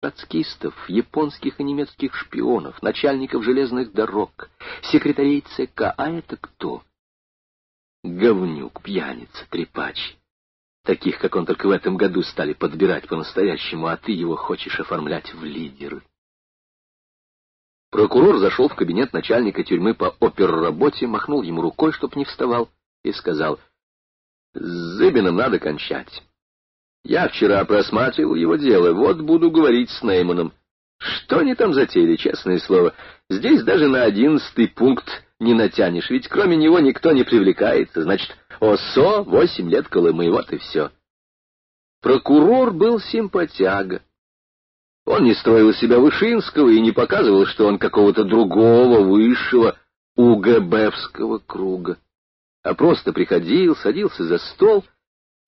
троцкистов, японских и немецких шпионов, начальников железных дорог, секретарей ЦК. А это кто? Говнюк, пьяница, трепач. Таких, как он, только в этом году стали подбирать по-настоящему, а ты его хочешь оформлять в лидеры. Прокурор зашел в кабинет начальника тюрьмы по оперработе, махнул ему рукой, чтоб не вставал, и сказал, «С Зыбиным надо кончать. Я вчера просматривал его дело, вот буду говорить с Нейманом. Что они там затеяли, честное слово. Здесь даже на одиннадцатый пункт не натянешь, ведь кроме него никто не привлекается. Значит, ОСО, восемь лет Колымы, вот и все. Прокурор был симпатяга. Он не строил себя Вышинского и не показывал, что он какого-то другого, высшего, УГБовского круга, а просто приходил, садился за стол —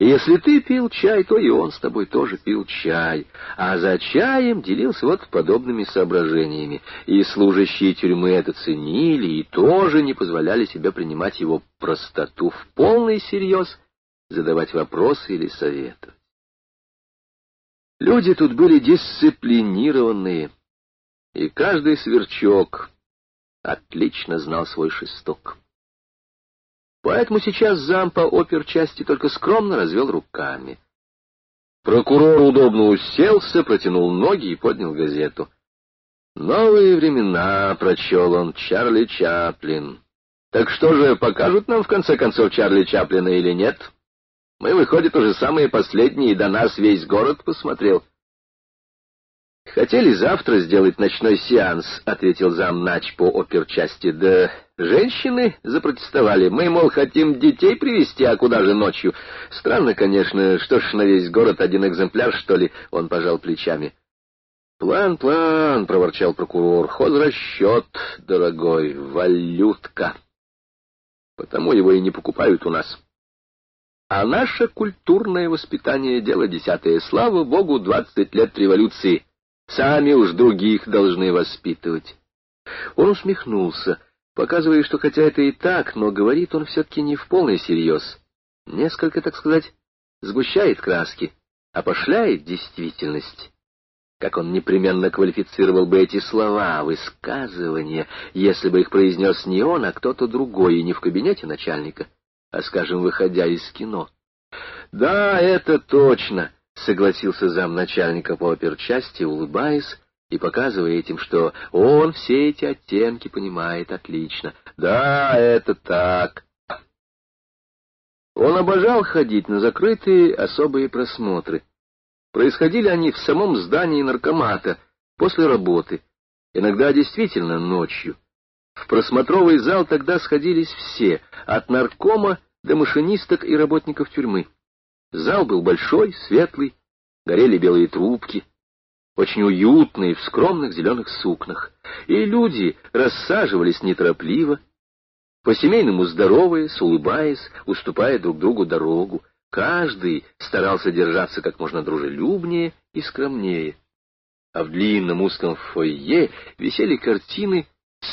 и если ты пил чай, то и он с тобой тоже пил чай, а за чаем делился вот подобными соображениями. И служащие тюрьмы это ценили и тоже не позволяли себе принимать его простоту в полный серьез, задавать вопросы или советовать. Люди тут были дисциплинированные, и каждый сверчок отлично знал свой шесток. Поэтому сейчас зам по оперчасти только скромно развел руками. Прокурор удобно уселся, протянул ноги и поднял газету. «Новые времена», — прочел он, — «Чарли Чаплин». «Так что же, покажут нам, в конце концов, Чарли Чаплина или нет? Мы, выходит, уже самые последние, и до нас весь город посмотрел». «Хотели завтра сделать ночной сеанс», — ответил зам нач по оперчасти. «Да женщины запротестовали. Мы, мол, хотим детей привести, а куда же ночью? Странно, конечно, что ж на весь город один экземпляр, что ли?» Он пожал плечами. «План, план», — проворчал прокурор, — «хозрасчет, дорогой, валютка. Потому его и не покупают у нас». А наше культурное воспитание — дело десятое. Слава богу, двадцать лет революции — Сами уж других должны воспитывать. Он усмехнулся, показывая, что хотя это и так, но говорит он все-таки не в полный серьез. Несколько, так сказать, сгущает краски, опошляет действительность. Как он непременно квалифицировал бы эти слова, высказывания, если бы их произнес не он, а кто-то другой, и не в кабинете начальника, а, скажем, выходя из кино. Да, это точно. — согласился замначальника по оперчасти, улыбаясь и показывая этим, что он все эти оттенки понимает отлично. «Да, это так». Он обожал ходить на закрытые особые просмотры. Происходили они в самом здании наркомата, после работы, иногда действительно ночью. В просмотровый зал тогда сходились все, от наркома до машинисток и работников тюрьмы. Зал был большой, светлый, горели белые трубки, очень уютные, в скромных зеленых сукнах, и люди рассаживались неторопливо, по-семейному здороваясь, улыбаясь, уступая друг другу дорогу. Каждый старался держаться как можно дружелюбнее и скромнее. А в длинном узком фойе висели картины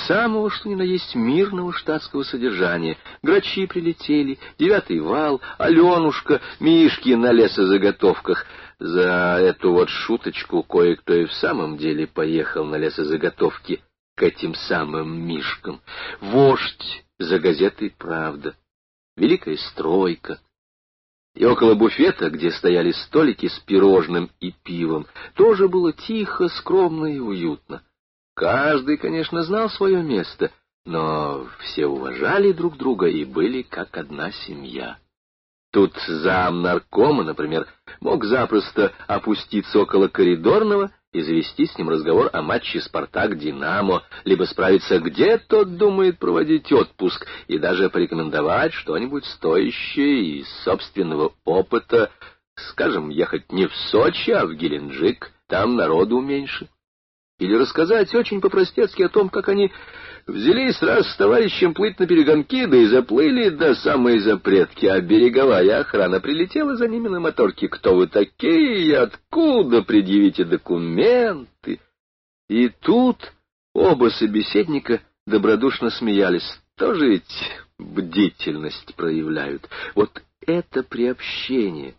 самого что ни на есть мирного штатского содержания. Грачи прилетели, девятый вал, Аленушка, Мишки на лесозаготовках. За эту вот шуточку кое-кто и в самом деле поехал на лесозаготовки к этим самым Мишкам. Вождь за газетой «Правда», Великая стройка. И около буфета, где стояли столики с пирожным и пивом, тоже было тихо, скромно и уютно. Каждый, конечно, знал свое место, но все уважали друг друга и были как одна семья. Тут зам наркома, например, мог запросто опуститься около коридорного и завести с ним разговор о матче «Спартак-Динамо», либо справиться, где тот думает проводить отпуск, и даже порекомендовать что-нибудь стоящее из собственного опыта, скажем, ехать не в Сочи, а в Геленджик, там народу меньше. Или рассказать очень по-простецки о том, как они взялись раз с товарищем плыть на перегонки, да и заплыли до самой запретки, а береговая охрана прилетела за ними на моторке. Кто вы такие? Откуда? Предъявите документы. И тут оба собеседника добродушно смеялись. Тоже ведь бдительность проявляют. Вот это приобщение,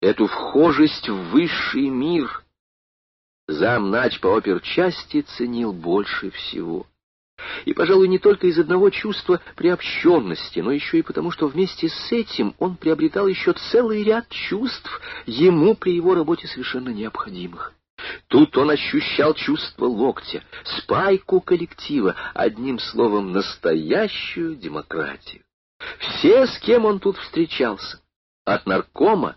эту вхожесть в высший мир — замнач по оперчасти ценил больше всего. И, пожалуй, не только из одного чувства приобщенности, но еще и потому, что вместе с этим он приобретал еще целый ряд чувств, ему при его работе совершенно необходимых. Тут он ощущал чувство локтя, спайку коллектива, одним словом, настоящую демократию. Все, с кем он тут встречался, от наркома